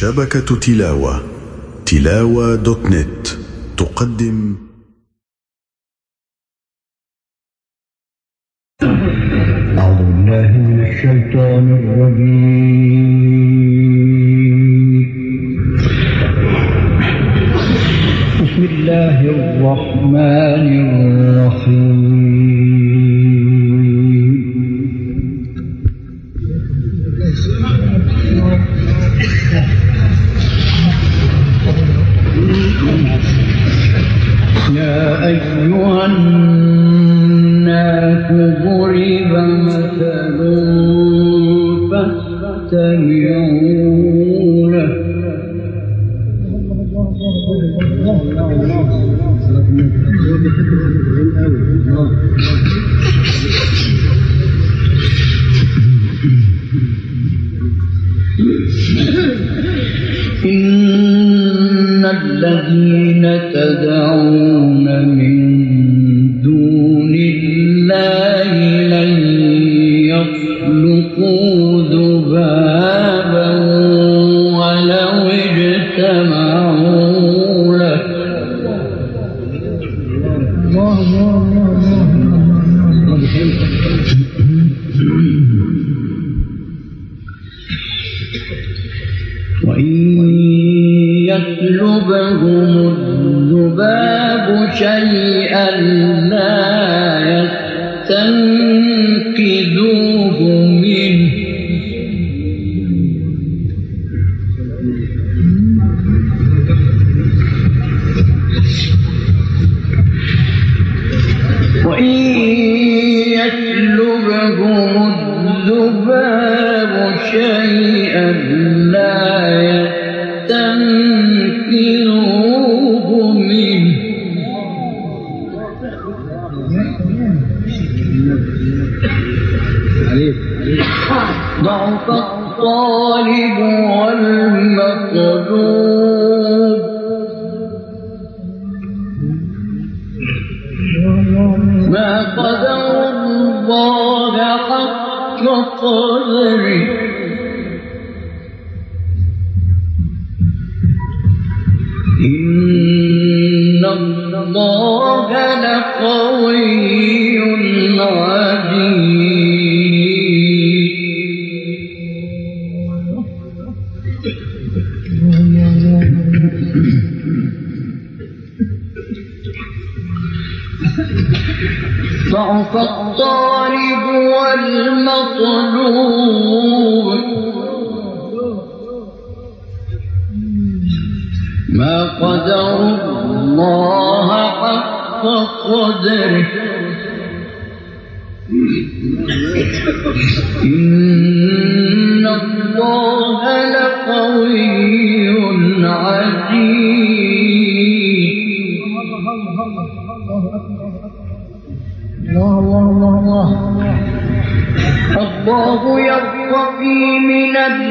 شبكة تلاوة تلاوة دوت نت، تقدم. أعوذ بالله من الشيطان الرجيم. بسم الله الرحمن الرحيم.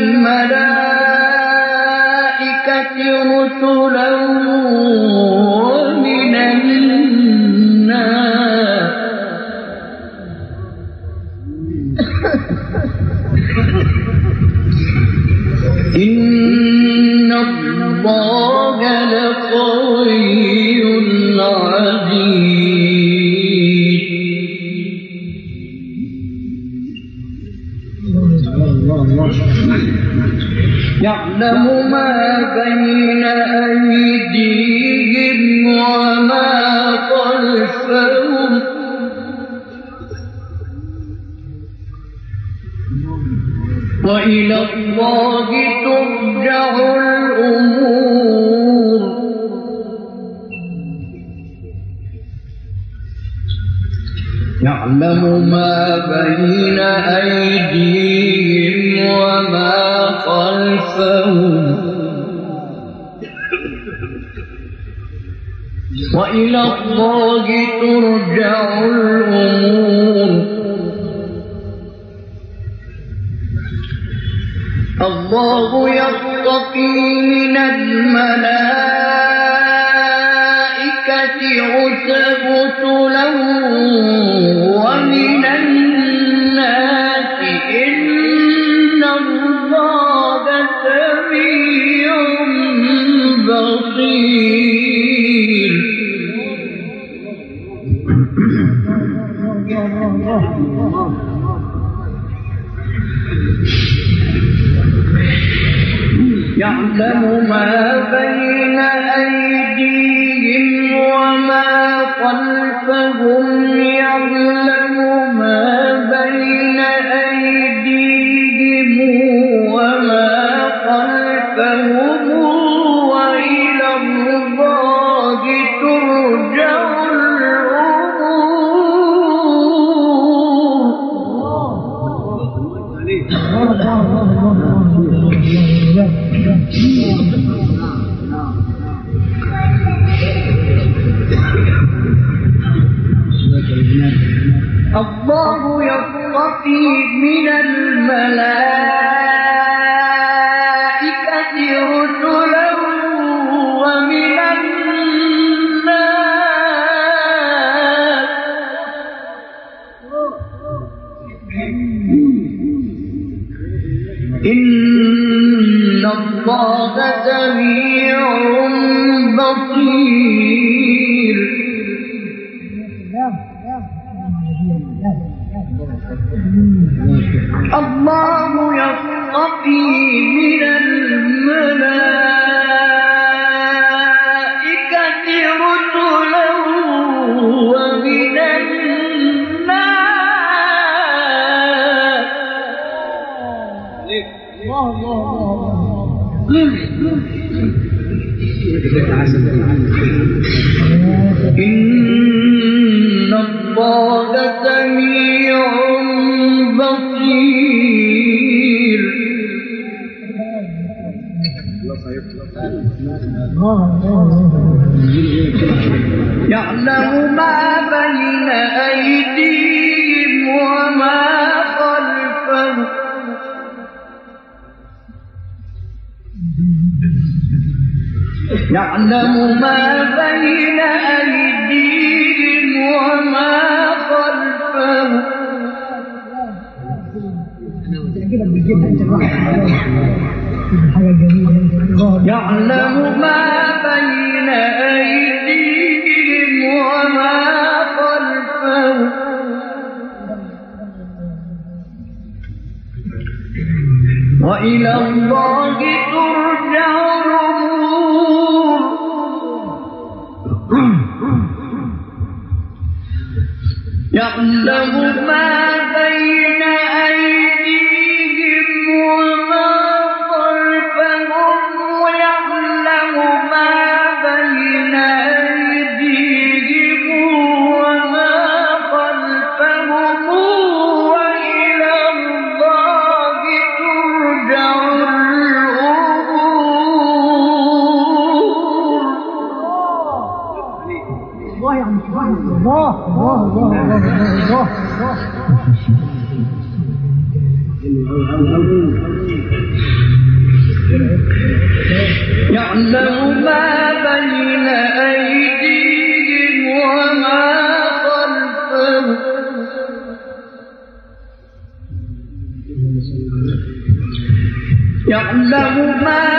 الملائكة رسلا يعلم بين أيديهم وما خلفهم وإلى الله يعلم ما بين أيديهم وما خلفهم. وإلى الله ترجع الأمور. الله يرتقي من الملائكة رسلا ومن يعلم ما بين أيديهم يعلم ما بين أيديهم وما خلفهم. يعلم ما بين أيديهم وما خلفهم. يعلم ما بين أيديهم وما خلفهم. وإلى الله ترجع الأمور. يعلم ما بين يعلم ما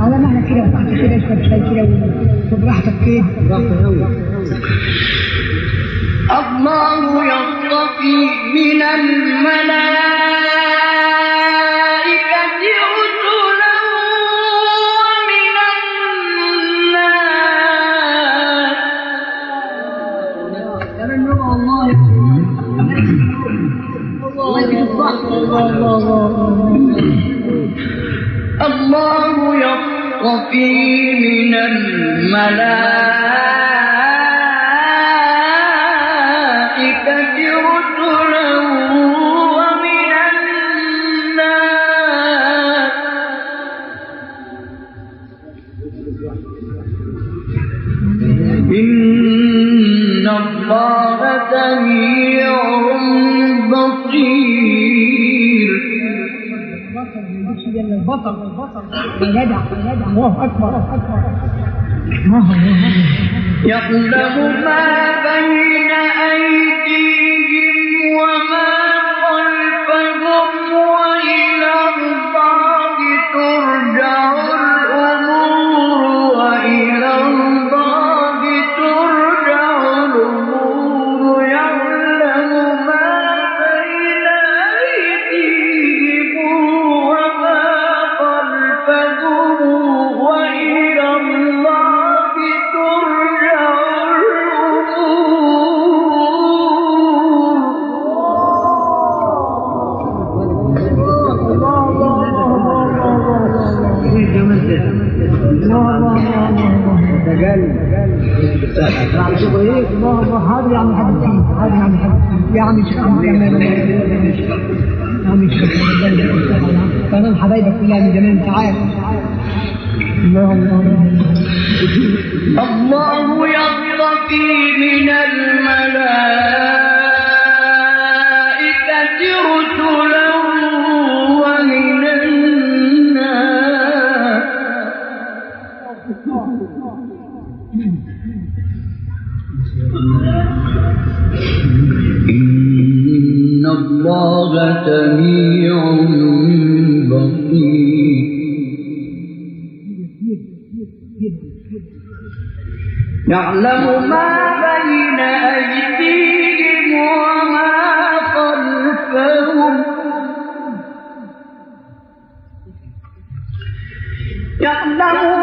هذا معنى كذا وقعت كذا اشرب شاي كذا وخذ راحتك كذا الله يصطفي من الملائكة الله سميع بصير البصر ما بين أيديهم وما يعني الله. يعلم ما بين وما خلفهم. يعلم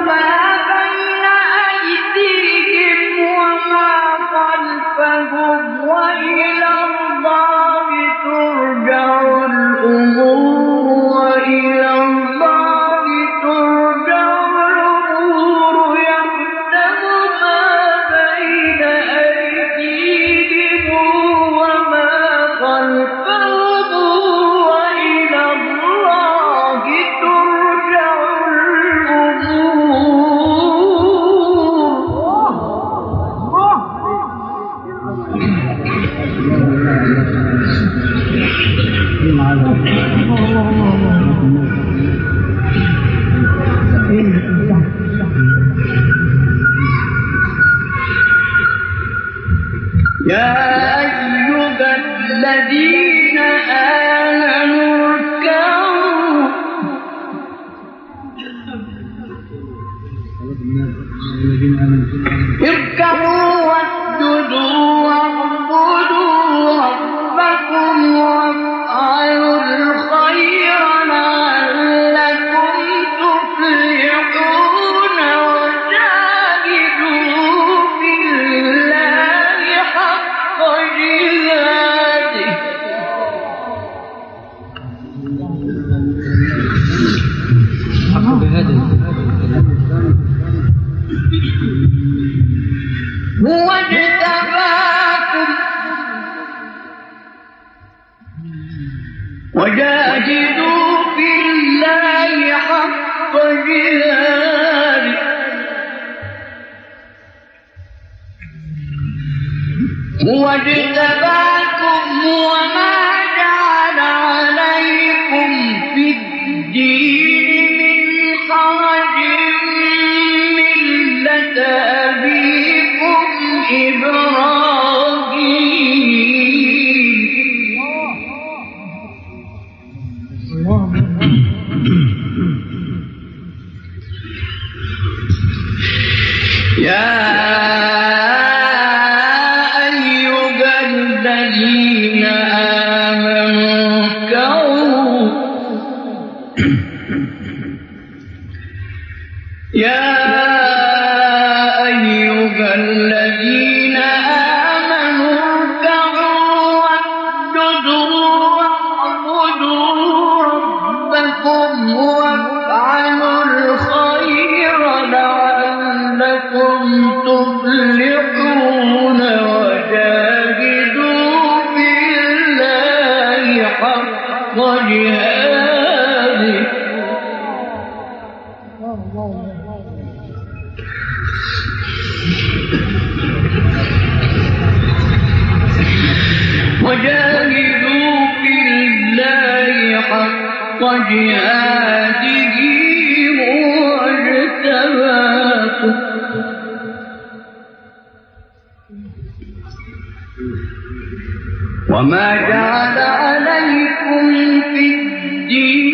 وما جعل عليكم في الدين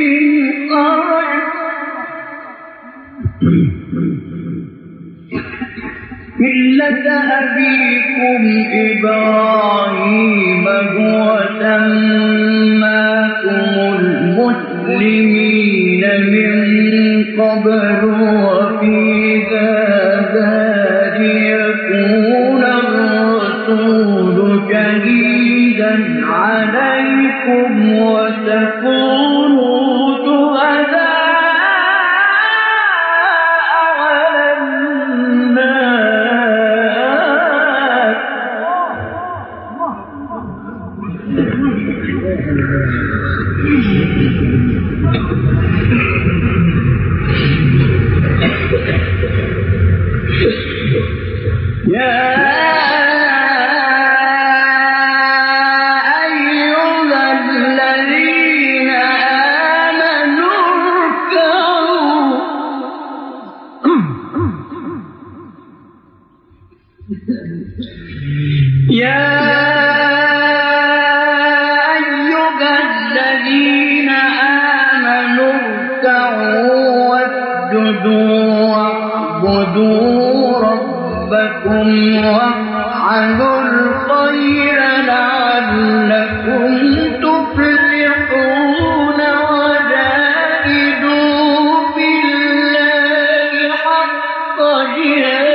من ملة أبيكم إبراهيم هو ہے۔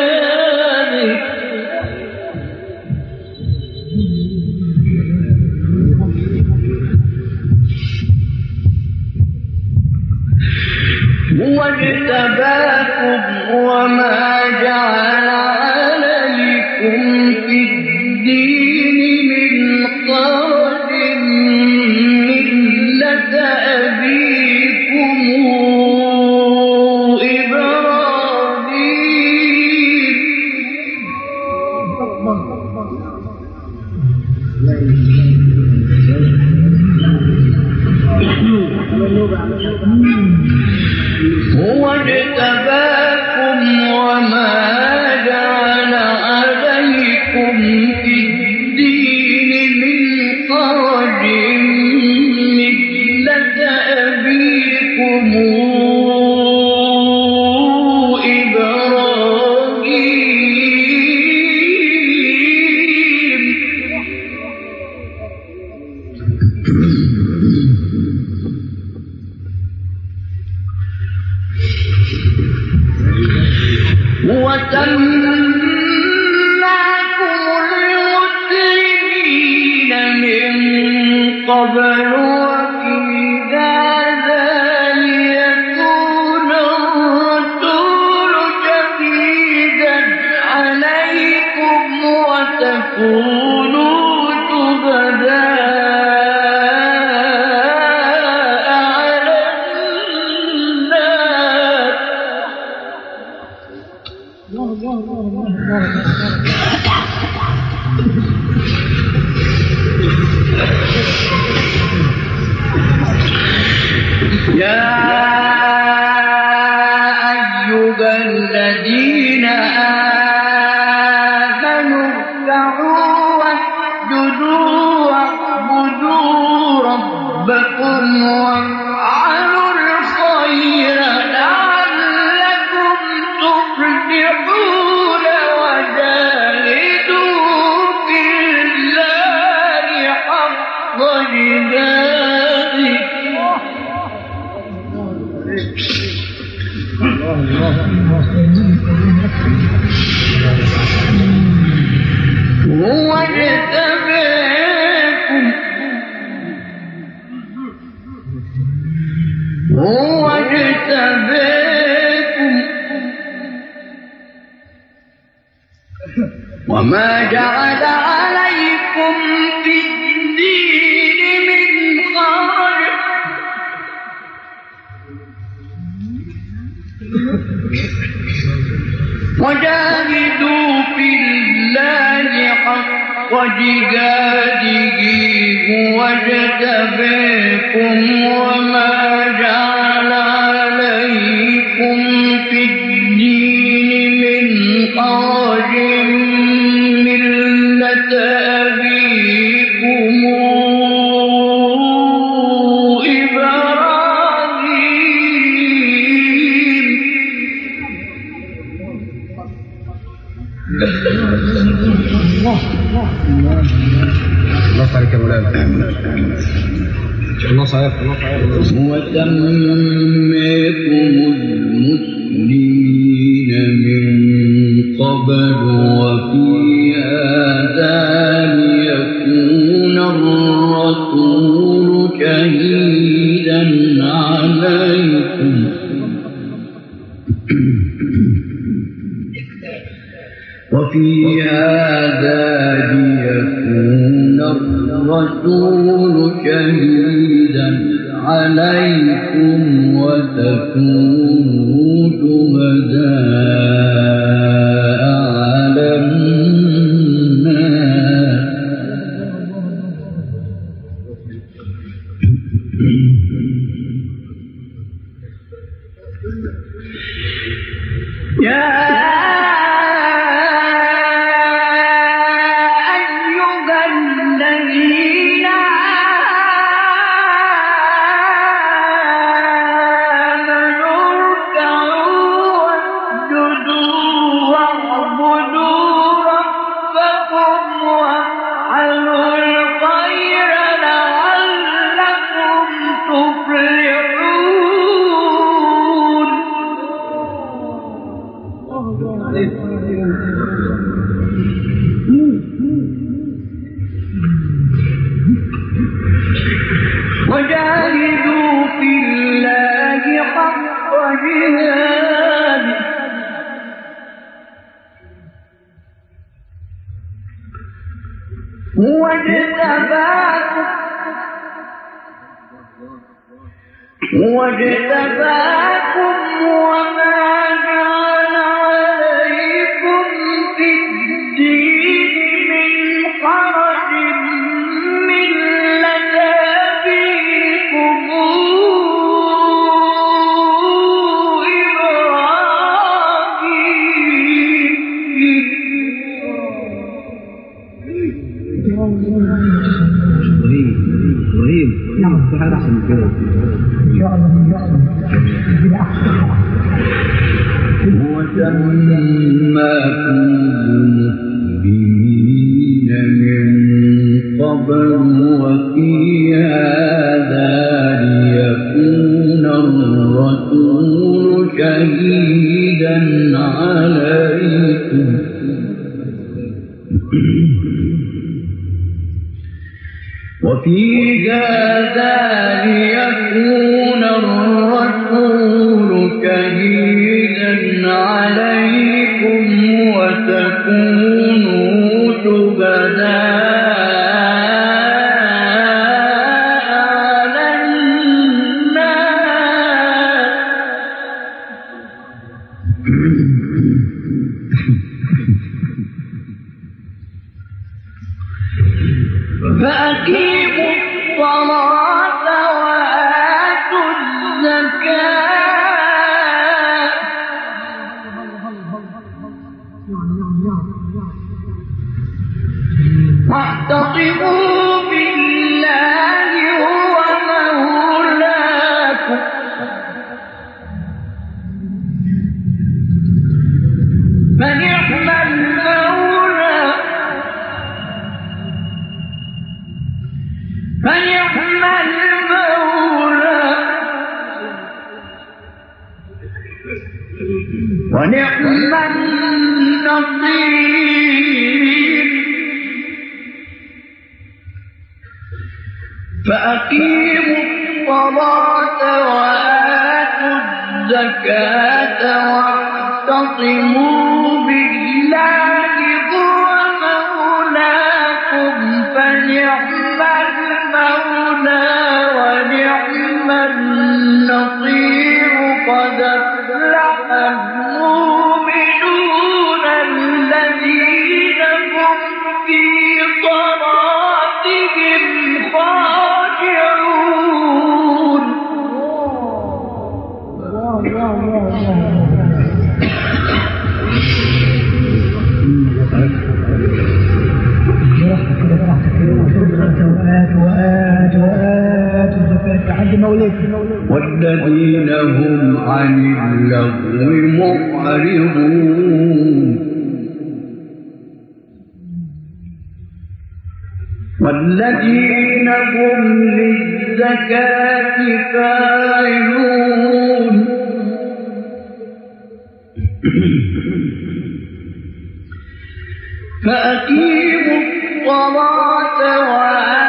اللہ اللہ اللہ اللہ الله هو اجتباكم هو اجتباكم وما وفي فاعلون الصلاة وآتوا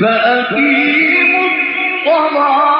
فأقيموا الصلاة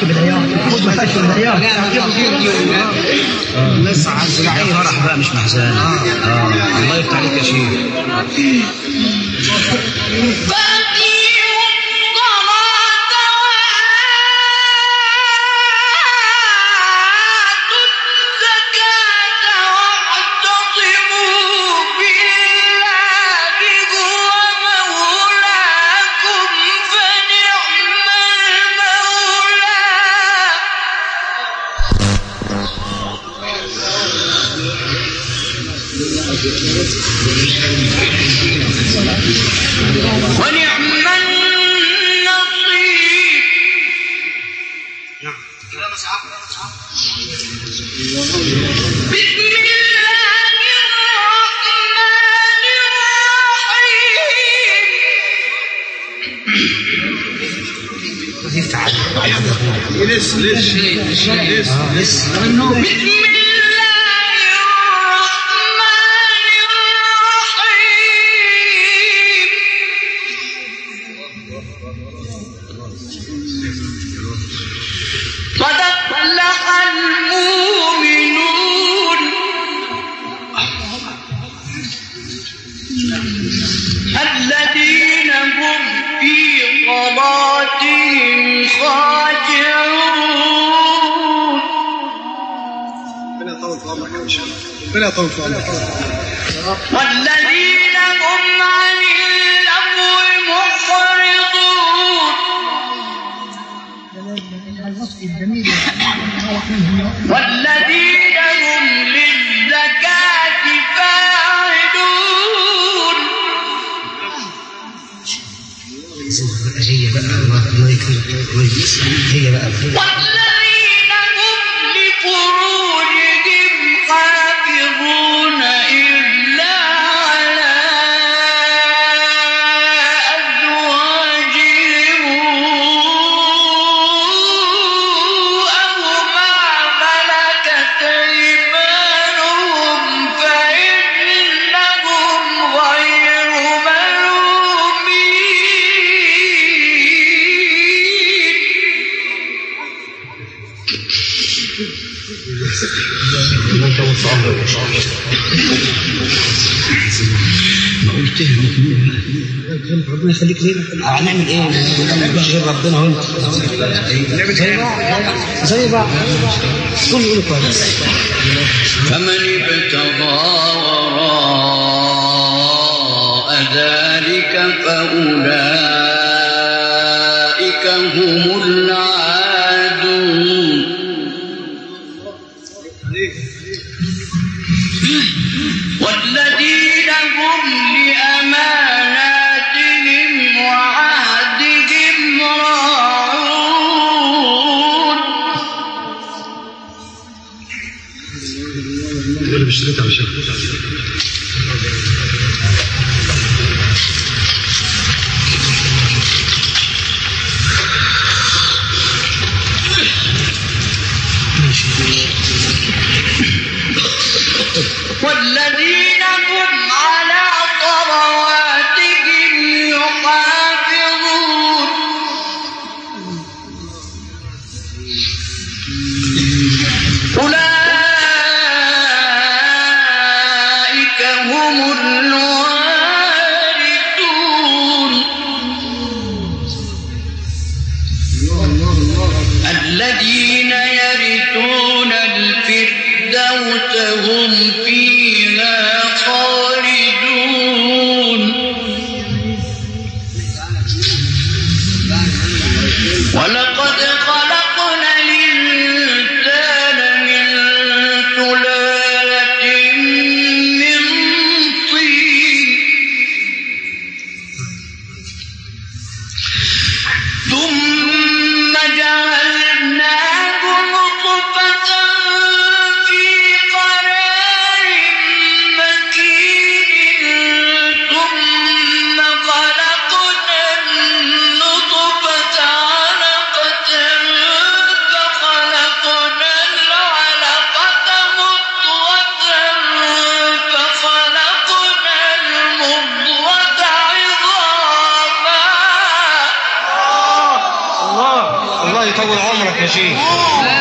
فاش بالعيار محمود ما فاش بالعيار الناس عايز فرح بقى مش محزان الله يفتح عليك يا شيخ يطول في عمرك والذين هم عن اللغو معرضون والذين هم للزكاة فاعلون. هي بقى الله الله يكرمك هي بقى ربنا يخليك لينا هنعمل ايه؟ مش غير ربنا وانت زي بعض زي بعض. كل يقول كويس. فمن ابتغى وراء ذلك فأولئك هم العادون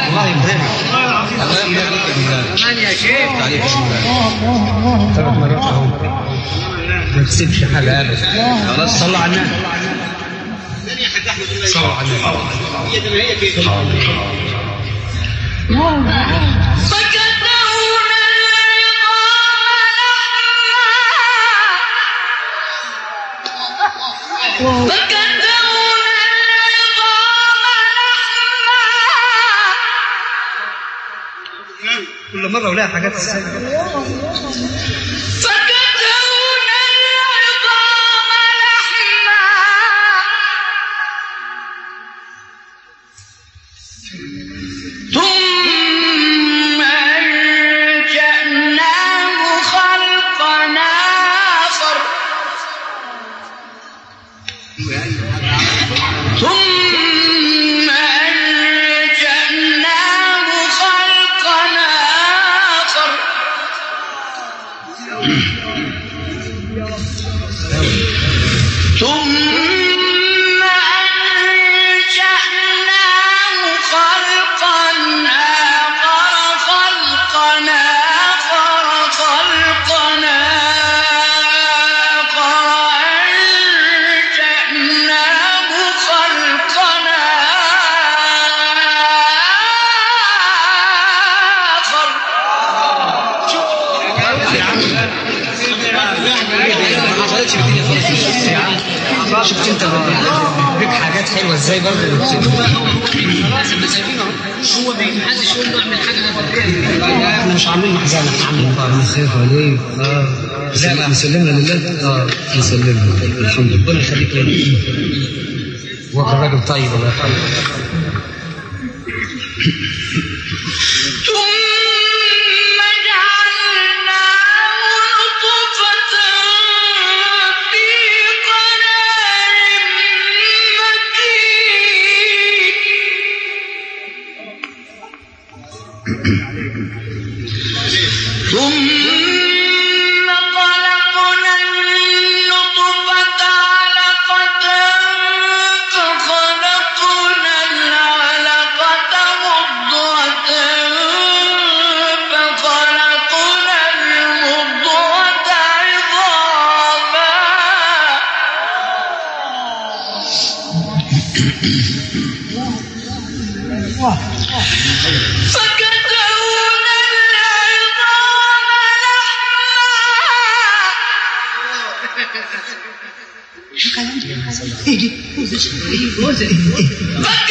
الله يبارك الله يبارك فيك يا يا شيخ. عليك يا مولانا الله الله ثلاث مرات اهو ما تسيبش حاجه ابدا خلاص صلوا على النبي صلوا على النبي فكسونا العظام لحما فكسونا كل مره ولاقي حاجات السنه بيك حاجات حلوه ازاي برضه هو بعيد محدش يقول له اعمل حاجه احنا مش عاملين محزنه احنا عاملين انا خايف عليك اه لا نسلمنا لله اه نسلمنا الحمد لله ربنا يخليك لنا هو كان راجل طيب الله يرحمه چاہیے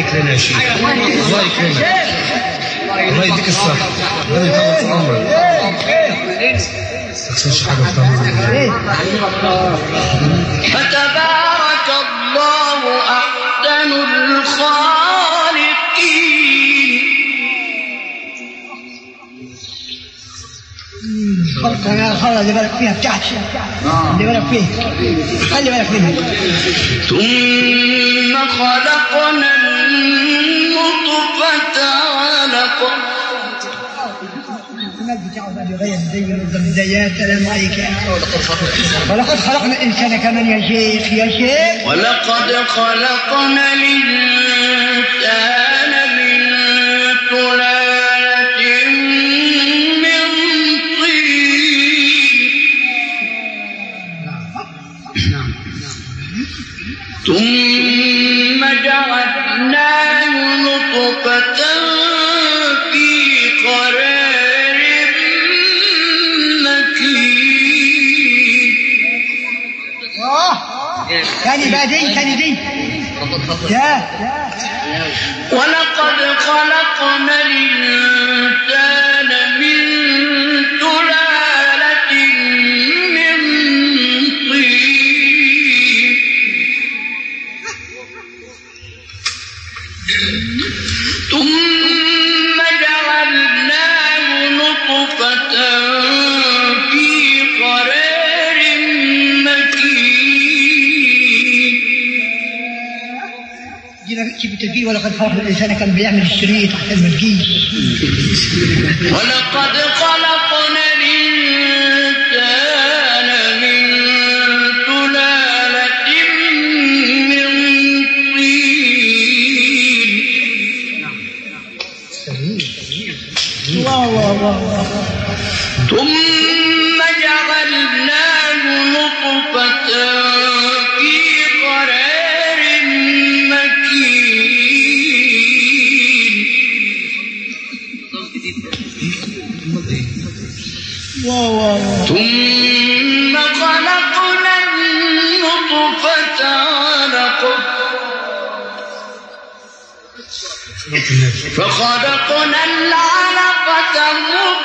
يخليك لنا يا شيخ الله يكرمك الله يديك الصحة ربنا يطول عمرك ما تخسرش حاجة في عمرك فتبارك الله أحسن الخالقين. خلق انا خلق اللي بالك فيها بتاعتي اللي بالك فيها خلي بالك منها ثم خلقنا النطفة علقة. ولقد خلقنا الانسان كمان يا شيخ يا شيخ ولقد خلقنا الإنسان لديك لدي ولقد خلقنا الحر الانسان كان بيعمل الشريط حتى ما تجيش ولقد قال فخرقنا اللعنة فتمر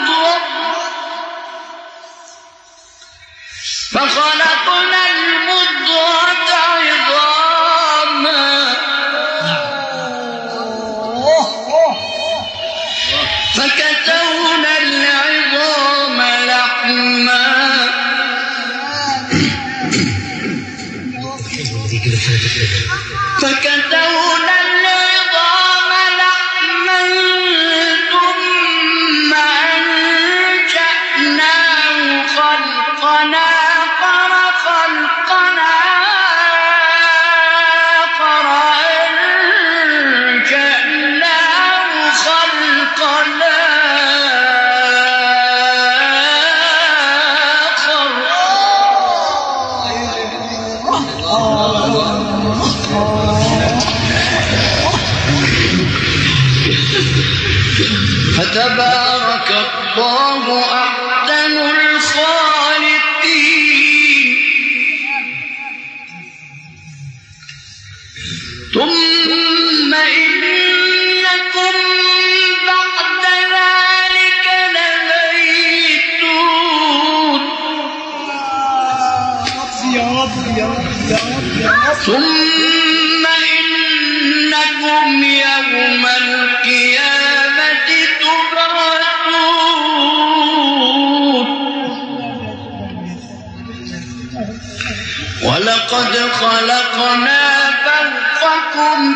خلقنا خلقكم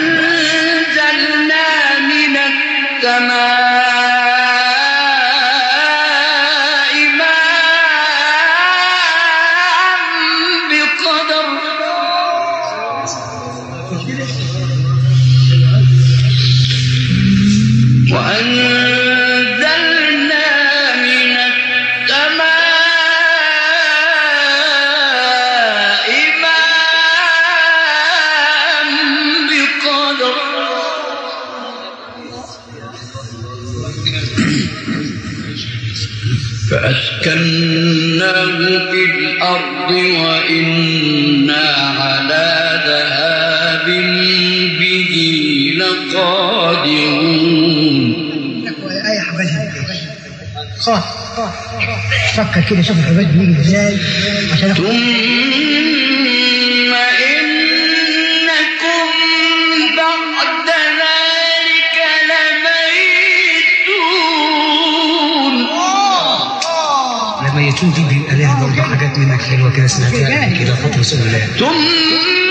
كده شوف الحجاج بيجي ازاي عشان ثم انكم بعد ذلك لميتون. لميتون دي بيبقى ليها برضه حاجات منك حلوه كده سمعتها كده خط رسول الله. ثم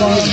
بہت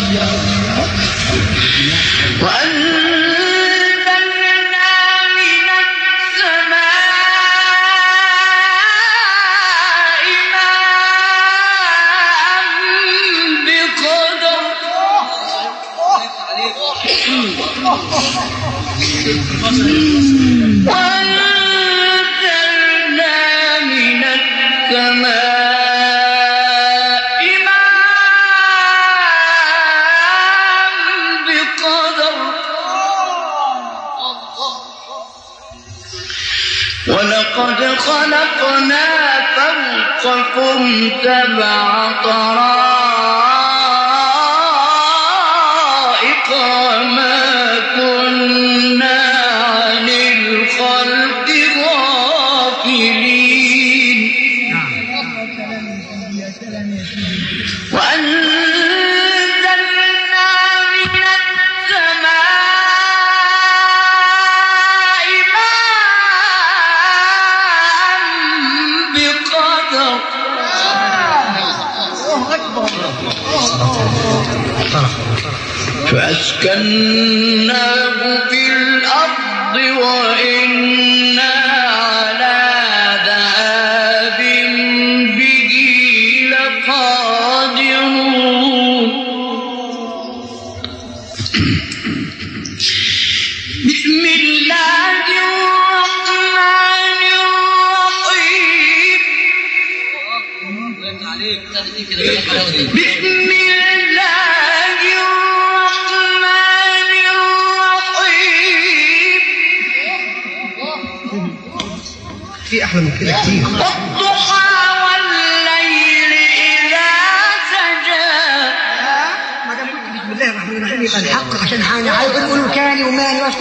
تبع طرائق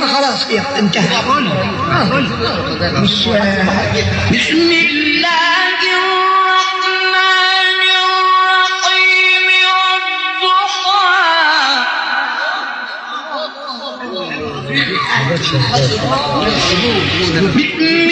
فخلاص كده انتهى. مش بسم الله بسم